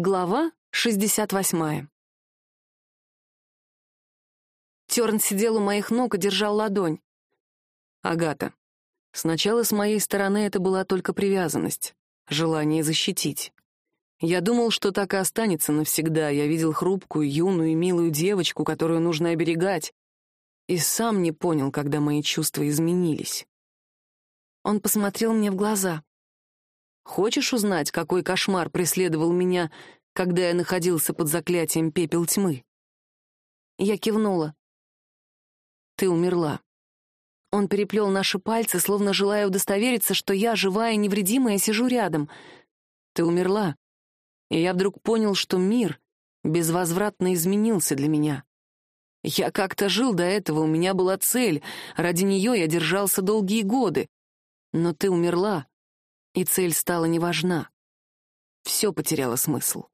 Глава 68. Терн сидел у моих ног и держал ладонь. «Агата, сначала с моей стороны это была только привязанность, желание защитить. Я думал, что так и останется навсегда. Я видел хрупкую, юную и милую девочку, которую нужно оберегать. И сам не понял, когда мои чувства изменились». Он посмотрел мне в глаза. Хочешь узнать, какой кошмар преследовал меня, когда я находился под заклятием пепел тьмы?» Я кивнула. «Ты умерла». Он переплел наши пальцы, словно желая удостовериться, что я, живая и невредимая, сижу рядом. «Ты умерла». И я вдруг понял, что мир безвозвратно изменился для меня. Я как-то жил до этого, у меня была цель, ради нее я держался долгие годы. Но ты умерла, и цель стала неважна. Все потеряло смысл.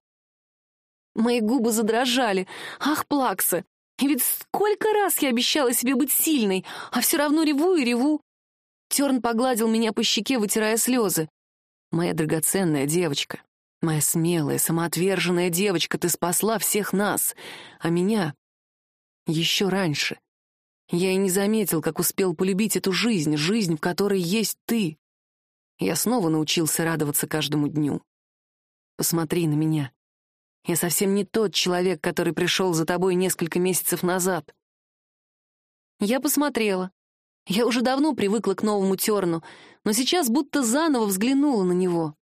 Мои губы задрожали. Ах, Плакса! И ведь сколько раз я обещала себе быть сильной, а все равно реву и реву. Терн погладил меня по щеке, вытирая слезы. Моя драгоценная девочка, моя смелая, самоотверженная девочка, ты спасла всех нас, а меня еще раньше. Я и не заметил, как успел полюбить эту жизнь, жизнь, в которой есть ты. Я снова научился радоваться каждому дню. Посмотри на меня. Я совсем не тот человек, который пришел за тобой несколько месяцев назад. Я посмотрела. Я уже давно привыкла к новому терну, но сейчас будто заново взглянула на него.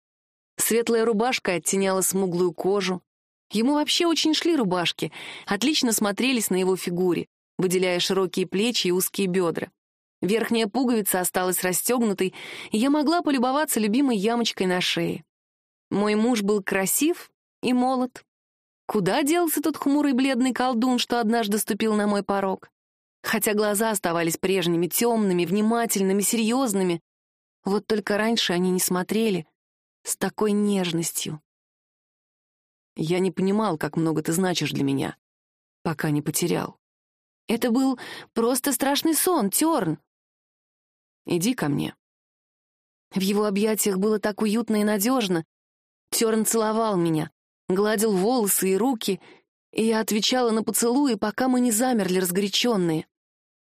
Светлая рубашка оттеняла смуглую кожу. Ему вообще очень шли рубашки, отлично смотрелись на его фигуре, выделяя широкие плечи и узкие бедра. Верхняя пуговица осталась расстегнутой, и я могла полюбоваться любимой ямочкой на шее. Мой муж был красив и молод. Куда делся тот хмурый бледный колдун, что однажды ступил на мой порог? Хотя глаза оставались прежними, темными, внимательными, серьезными. Вот только раньше они не смотрели с такой нежностью. Я не понимал, как много ты значишь для меня, пока не потерял. Это был просто страшный сон, Терн. Иди ко мне». В его объятиях было так уютно и надежно. Терн целовал меня, гладил волосы и руки, и я отвечала на поцелуи, пока мы не замерли разгоряченные.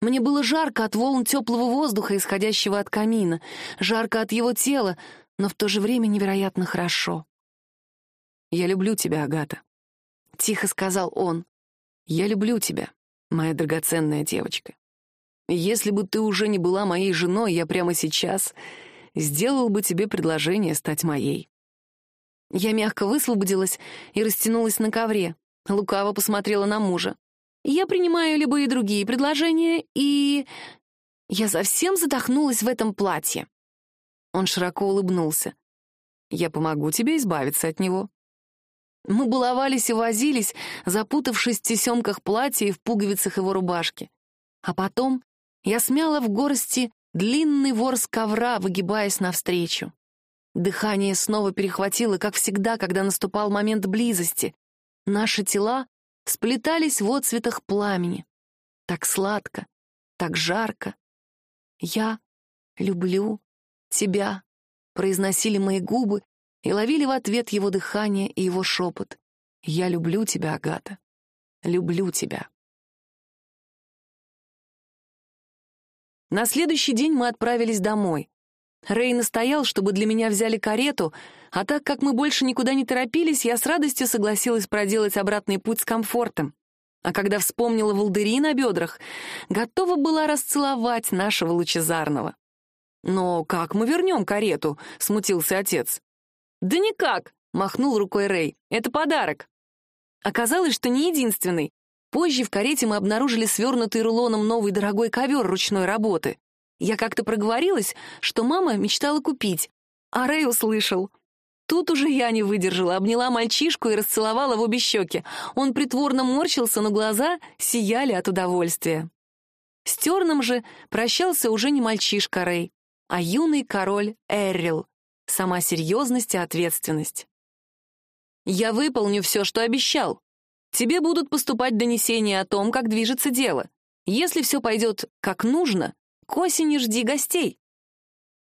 Мне было жарко от волн теплого воздуха, исходящего от камина, жарко от его тела, но в то же время невероятно хорошо. «Я люблю тебя, Агата», — тихо сказал он. «Я люблю тебя, моя драгоценная девочка. Если бы ты уже не была моей женой, я прямо сейчас сделал бы тебе предложение стать моей». Я мягко высвободилась и растянулась на ковре. Лукаво посмотрела на мужа. «Я принимаю любые другие предложения, и...» Я совсем задохнулась в этом платье. Он широко улыбнулся. «Я помогу тебе избавиться от него». Мы баловались и возились, запутавшись в тесемках платья и в пуговицах его рубашки. А потом я смяла в горсти длинный ворс ковра, выгибаясь навстречу. Дыхание снова перехватило, как всегда, когда наступал момент близости. Наши тела сплетались в отцветах пламени. Так сладко, так жарко. «Я люблю тебя», — произносили мои губы и ловили в ответ его дыхание и его шепот. «Я люблю тебя, Агата. Люблю тебя». На следующий день мы отправились домой. Рэй настоял, чтобы для меня взяли карету, а так как мы больше никуда не торопились, я с радостью согласилась проделать обратный путь с комфортом. А когда вспомнила волдыри на бедрах, готова была расцеловать нашего лучезарного. «Но как мы вернем карету?» — смутился отец. «Да никак!» — махнул рукой Рэй. «Это подарок». Оказалось, что не единственный. Позже в карете мы обнаружили свернутый рулоном новый дорогой ковер ручной работы. Я как-то проговорилась, что мама мечтала купить, а Рэй услышал. Тут уже я не выдержала, обняла мальчишку и расцеловала в обе щеки. Он притворно морщился, но глаза сияли от удовольствия. С Терном же прощался уже не мальчишка Рэй, а юный король Эррил. Сама серьезность и ответственность. «Я выполню все, что обещал», Тебе будут поступать донесения о том, как движется дело. Если все пойдет как нужно, к осени жди гостей.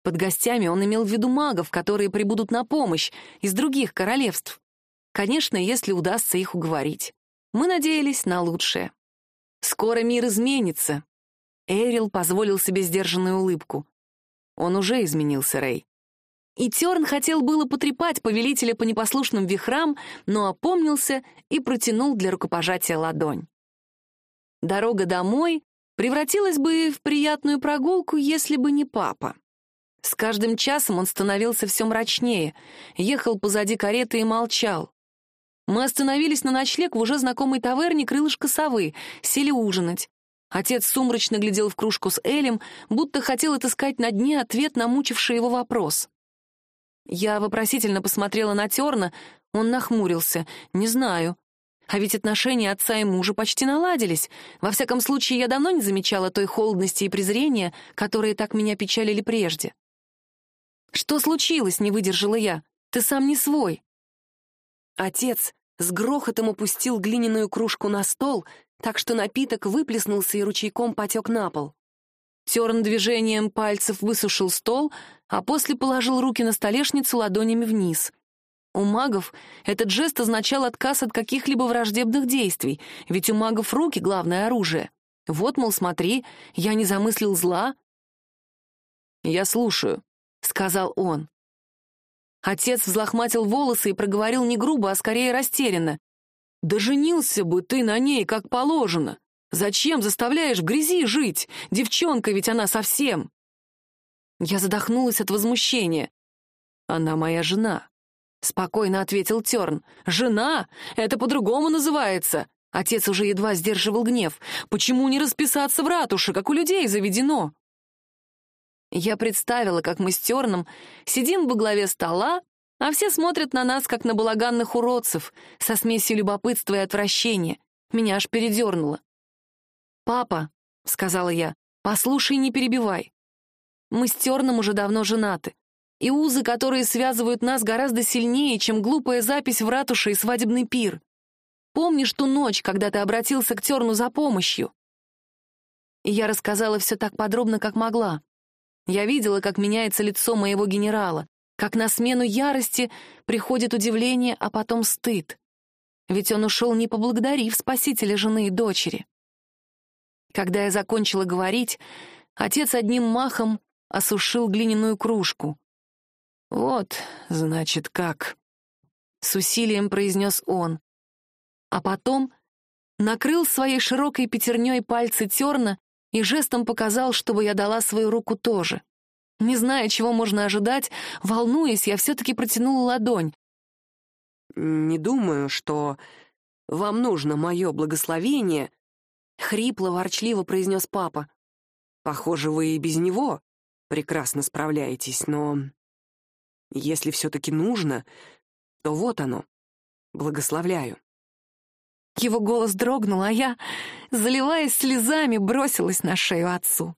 Под гостями он имел в виду магов, которые прибудут на помощь из других королевств. Конечно, если удастся их уговорить. Мы надеялись на лучшее. Скоро мир изменится. Эрил позволил себе сдержанную улыбку. Он уже изменился, Рэй. И Терн хотел было потрепать повелителя по непослушным вихрам, но опомнился и протянул для рукопожатия ладонь. Дорога домой превратилась бы в приятную прогулку, если бы не папа. С каждым часом он становился все мрачнее, ехал позади кареты и молчал. Мы остановились на ночлег в уже знакомой таверне «Крылышко совы», сели ужинать. Отец сумрачно глядел в кружку с Элем, будто хотел отыскать на дне ответ на мучивший его вопрос. Я вопросительно посмотрела на Терна, он нахмурился. «Не знаю. А ведь отношения отца и мужа почти наладились. Во всяком случае, я давно не замечала той холодности и презрения, которые так меня печалили прежде. «Что случилось?» — не выдержала я. «Ты сам не свой». Отец с грохотом опустил глиняную кружку на стол, так что напиток выплеснулся и ручейком потек на пол. Терн движением пальцев высушил стол, а после положил руки на столешницу ладонями вниз. У магов этот жест означал отказ от каких-либо враждебных действий, ведь у магов руки — главное оружие. Вот, мол, смотри, я не замыслил зла. «Я слушаю», — сказал он. Отец взлохматил волосы и проговорил не грубо, а скорее растерянно. «Да женился бы ты на ней, как положено. Зачем заставляешь в грязи жить? Девчонка ведь она совсем!» Я задохнулась от возмущения. «Она моя жена», — спокойно ответил Терн. «Жена? Это по-другому называется!» Отец уже едва сдерживал гнев. «Почему не расписаться в ратуше, как у людей заведено?» Я представила, как мы с Терном сидим во главе стола, а все смотрят на нас, как на балаганных уродцев, со смесью любопытства и отвращения. Меня аж передернуло. «Папа», — сказала я, — «послушай, не перебивай. Мы с Терном уже давно женаты, и узы, которые связывают нас, гораздо сильнее, чем глупая запись в ратуше и свадебный пир. Помнишь ту ночь, когда ты обратился к Терну за помощью?» И я рассказала все так подробно, как могла. Я видела, как меняется лицо моего генерала, как на смену ярости приходит удивление, а потом стыд. Ведь он ушел не поблагодарив спасителя жены и дочери. Когда я закончила говорить, отец одним махом осушил глиняную кружку. «Вот, значит, как», — с усилием произнес он. А потом накрыл своей широкой пятерней пальцы терна и жестом показал, чтобы я дала свою руку тоже. Не зная, чего можно ожидать, волнуясь, я все-таки протянула ладонь. «Не думаю, что вам нужно мое благословение», — хрипло-ворчливо произнес папа. «Похоже, вы и без него прекрасно справляетесь, но если все-таки нужно, то вот оно. Благословляю». Его голос дрогнул, а я, заливаясь слезами, бросилась на шею отцу.